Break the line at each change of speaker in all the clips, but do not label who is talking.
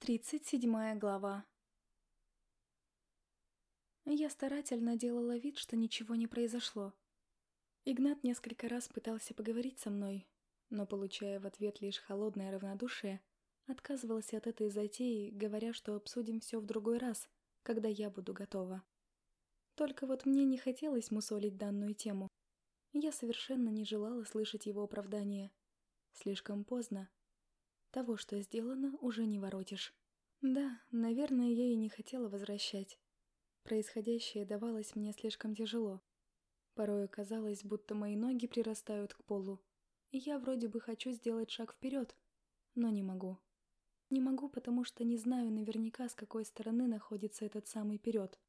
Тридцать седьмая глава. Я старательно делала вид, что ничего не произошло. Игнат несколько раз пытался поговорить со мной, но, получая в ответ лишь холодное равнодушие, отказывался от этой затеи, говоря, что обсудим все в другой раз, когда я буду готова. Только вот мне не хотелось мусолить данную тему. Я совершенно не желала слышать его оправдания. Слишком поздно, того, что сделано, уже не воротишь. Да, наверное, я и не хотела возвращать. Происходящее давалось мне слишком тяжело. Порой казалось, будто мои ноги прирастают к полу, я вроде бы хочу сделать шаг вперед, но не могу. Не могу, потому что не знаю наверняка, с какой стороны находится этот самый вперед.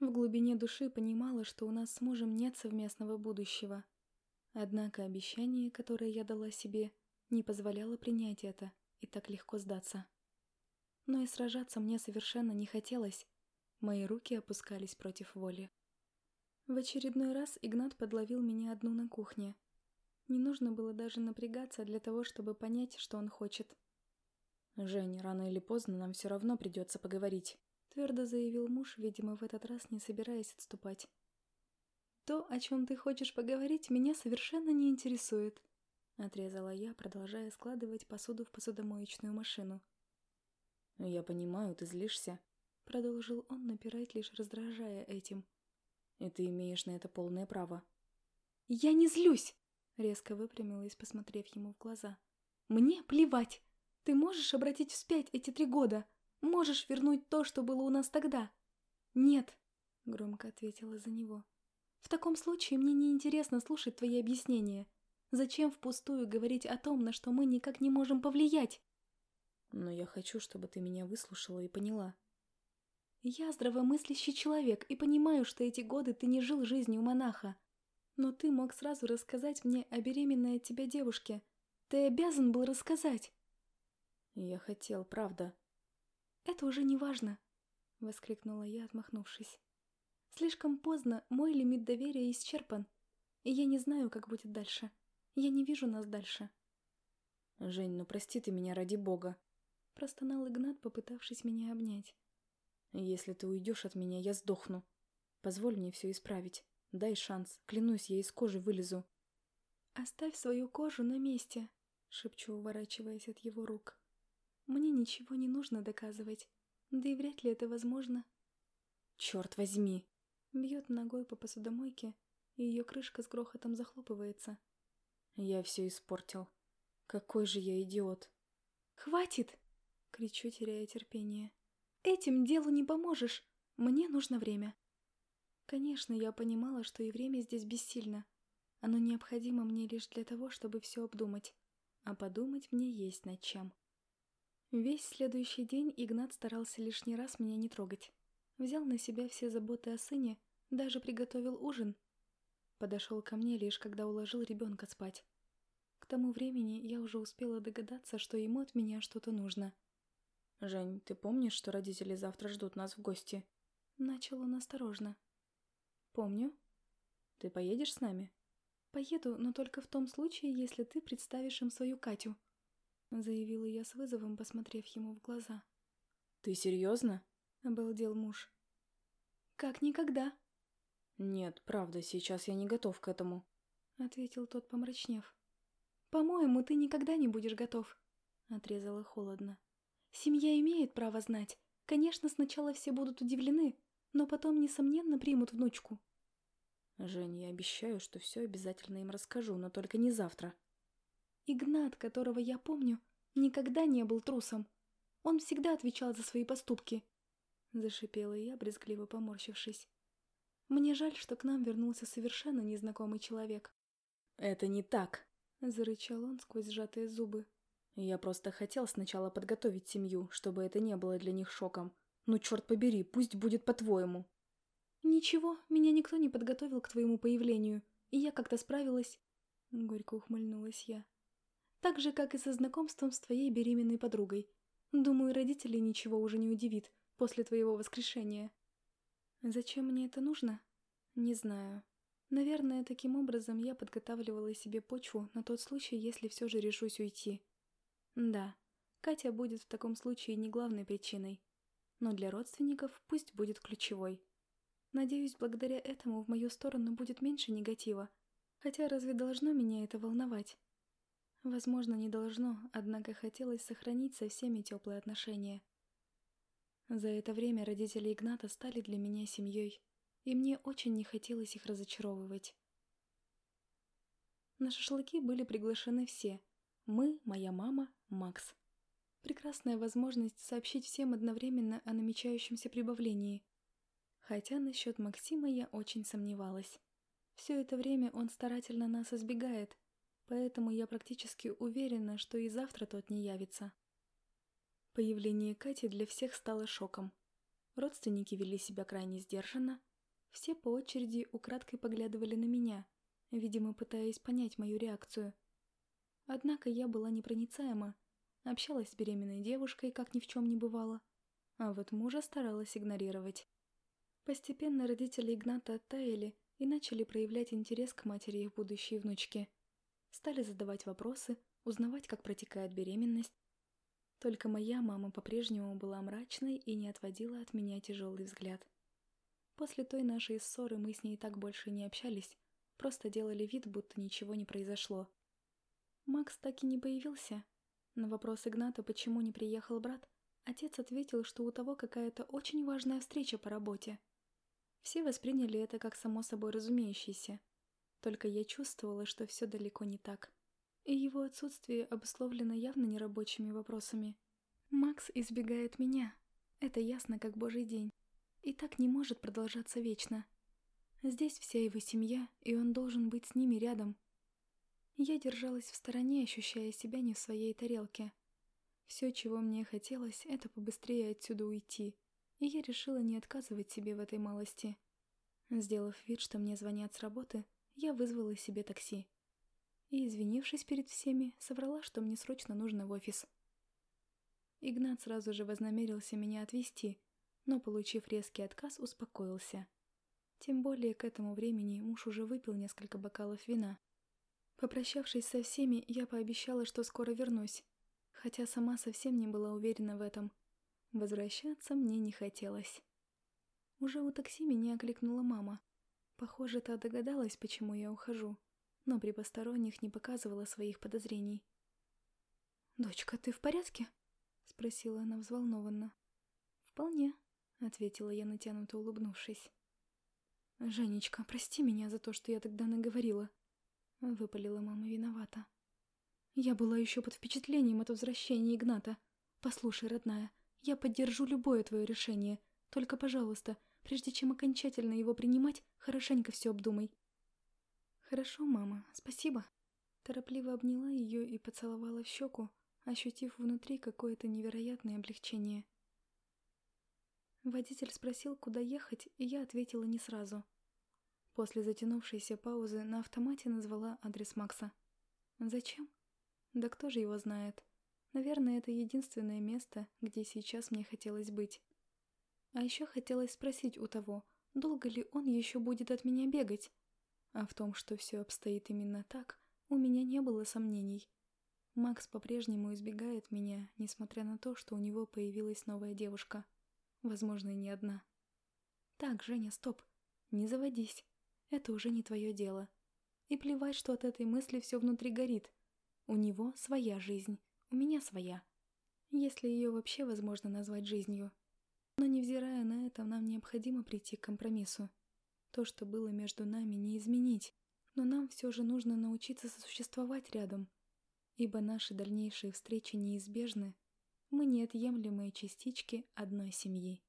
В глубине души понимала, что у нас с мужем нет совместного будущего. Однако обещание, которое я дала себе, не позволяло принять это и так легко сдаться. Но и сражаться мне совершенно не хотелось. Мои руки опускались против воли. В очередной раз Игнат подловил меня одну на кухне. Не нужно было даже напрягаться для того, чтобы понять, что он хочет.
«Жень, рано или поздно нам все равно придется поговорить», — твердо заявил муж, видимо, в этот раз не собираясь отступать.
«То, о чем ты хочешь поговорить, меня совершенно не интересует», Отрезала я, продолжая складывать посуду в посудомоечную машину.
«Я понимаю, ты злишься», —
продолжил он напирать, лишь раздражая этим.
«И ты имеешь на это полное право».
«Я не злюсь!» — резко выпрямилась, посмотрев ему в глаза. «Мне плевать! Ты можешь обратить вспять эти три года? Можешь вернуть то, что было у нас тогда?» «Нет», — громко ответила за него. «В таком случае мне не интересно слушать твои объяснения. Зачем впустую говорить о том, на что мы никак не можем повлиять?
Но я хочу, чтобы ты меня выслушала и поняла.
Я здравомыслящий человек и понимаю, что эти годы ты не жил жизнью монаха. Но ты мог сразу рассказать мне о беременной от тебя девушке. Ты обязан был рассказать.
Я хотел, правда.
Это уже не важно, воскликнула я, отмахнувшись. Слишком поздно, мой лимит доверия исчерпан, и я не знаю, как будет дальше. Я не вижу нас дальше.
Жень, ну прости ты меня ради бога.
Простонал Игнат, попытавшись меня обнять.
Если ты уйдешь от меня, я сдохну. Позволь мне все исправить. Дай шанс. Клянусь, я из кожи вылезу.
Оставь свою кожу на месте, шепчу, уворачиваясь от его рук. Мне ничего не нужно доказывать. Да и вряд ли это возможно.
Черт возьми!
Бьет ногой по посудомойке, и ее крышка с грохотом захлопывается.
Я все испортил. Какой же я идиот.
«Хватит!» — кричу, теряя терпение. «Этим делу не поможешь. Мне нужно время». Конечно, я понимала, что и время здесь бессильно. Оно необходимо мне лишь для того, чтобы все обдумать. А подумать мне есть над чем. Весь следующий день Игнат старался лишний раз меня не трогать. Взял на себя все заботы о сыне, даже приготовил ужин, Подошел ко мне лишь когда уложил ребенка спать. К тому времени я уже успела догадаться, что ему от меня что-то нужно.
«Жень, ты помнишь, что родители завтра ждут нас в гости?»
Начал он осторожно. «Помню».
«Ты поедешь с нами?»
«Поеду, но только в том случае, если ты представишь им свою Катю», заявила я с вызовом, посмотрев ему в глаза.
«Ты серьезно?»
— обалдел муж. «Как никогда»,
«Нет, правда, сейчас я не готов к этому», —
ответил тот, помрачнев. «По-моему, ты никогда не будешь готов», — отрезала холодно. «Семья имеет право знать. Конечно, сначала все будут удивлены, но потом, несомненно, примут внучку».
«Жень, я обещаю, что все обязательно им расскажу, но только не завтра».
Игнат, которого я помню, никогда не был трусом. Он всегда отвечал за свои поступки. Зашипела я, брезгливо поморщившись. Мне жаль, что к нам вернулся совершенно незнакомый человек.
«Это не так!»
— зарычал он сквозь сжатые зубы.
«Я просто хотел сначала подготовить семью, чтобы это не было для них шоком. Ну, черт побери, пусть будет по-твоему!»
«Ничего, меня никто не подготовил к твоему появлению, и я как-то справилась...» Горько ухмыльнулась я. «Так же, как и со знакомством с твоей беременной подругой. Думаю, родителей ничего уже не удивит после твоего воскрешения». Зачем мне это нужно? Не знаю. Наверное, таким образом я подготавливала себе почву на тот случай, если все же решусь уйти. Да, Катя будет в таком случае не главной причиной. Но для родственников пусть будет ключевой. Надеюсь, благодаря этому в мою сторону будет меньше негатива. Хотя разве должно меня это волновать? Возможно, не должно, однако хотелось сохранить со всеми теплые отношения. За это время родители Игната стали для меня семьей, и мне очень не хотелось их разочаровывать. На шашлыки были приглашены все. Мы, моя мама, Макс. Прекрасная возможность сообщить всем одновременно о намечающемся прибавлении. Хотя насчет Максима я очень сомневалась. Все это время он старательно нас избегает, поэтому я практически уверена, что и завтра тот не явится. Появление Кати для всех стало шоком. Родственники вели себя крайне сдержанно, все по очереди украдкой поглядывали на меня, видимо, пытаясь понять мою реакцию. Однако я была непроницаема, общалась с беременной девушкой, как ни в чем не бывало, а вот мужа старалась игнорировать. Постепенно родители Игната оттаяли и начали проявлять интерес к матери их будущей внучки. Стали задавать вопросы, узнавать, как протекает беременность. Только моя мама по-прежнему была мрачной и не отводила от меня тяжелый взгляд. После той нашей ссоры мы с ней так больше не общались, просто делали вид, будто ничего не произошло. Макс так и не появился. На вопрос Игната, почему не приехал брат, отец ответил, что у того какая-то очень важная встреча по работе – все восприняли это как само собой разумеющееся. Только я чувствовала, что все далеко не так. И его отсутствие обусловлено явно нерабочими вопросами. Макс избегает меня. Это ясно, как божий день. И так не может продолжаться вечно. Здесь вся его семья, и он должен быть с ними рядом. Я держалась в стороне, ощущая себя не в своей тарелке. Все, чего мне хотелось, это побыстрее отсюда уйти и я решила не отказывать себе в этой малости. Сделав вид, что мне звонят с работы, я вызвала себе такси. И, извинившись перед всеми, соврала, что мне срочно нужно в офис. Игнат сразу же вознамерился меня отвезти, но, получив резкий отказ, успокоился. Тем более к этому времени муж уже выпил несколько бокалов вина. Попрощавшись со всеми, я пообещала, что скоро вернусь, хотя сама совсем не была уверена в этом – Возвращаться мне не хотелось. Уже у такси меня окликнула мама. Похоже, та догадалась, почему я ухожу, но при посторонних не показывала своих подозрений. «Дочка, ты в порядке?» — спросила она взволнованно. «Вполне», — ответила я, натянуто улыбнувшись. «Женечка, прости меня за то, что я тогда наговорила», — выпалила мама виновата. «Я была еще под впечатлением от возвращения Игната. Послушай, родная, я поддержу любое твое решение. Только, пожалуйста, прежде чем окончательно его принимать, хорошенько все обдумай. Хорошо, мама, спасибо. Торопливо обняла ее и поцеловала в щеку, ощутив внутри какое-то невероятное облегчение. Водитель спросил, куда ехать, и я ответила не сразу. После затянувшейся паузы на автомате назвала адрес Макса. Зачем? Да кто же его знает? Наверное, это единственное место, где сейчас мне хотелось быть. А еще хотелось спросить у того, долго ли он еще будет от меня бегать. А в том, что все обстоит именно так, у меня не было сомнений. Макс по-прежнему избегает меня, несмотря на то, что у него появилась новая девушка. Возможно, и не одна. Так, Женя, стоп. Не заводись. Это уже не твое дело. И плевать, что от этой мысли все внутри горит. У него своя жизнь. У меня своя. Если ее вообще возможно назвать жизнью. Но невзирая на это, нам необходимо прийти к компромиссу. То, что было между нами, не изменить. Но нам все же нужно научиться сосуществовать рядом. Ибо наши дальнейшие встречи неизбежны. Мы неотъемлемые частички одной семьи.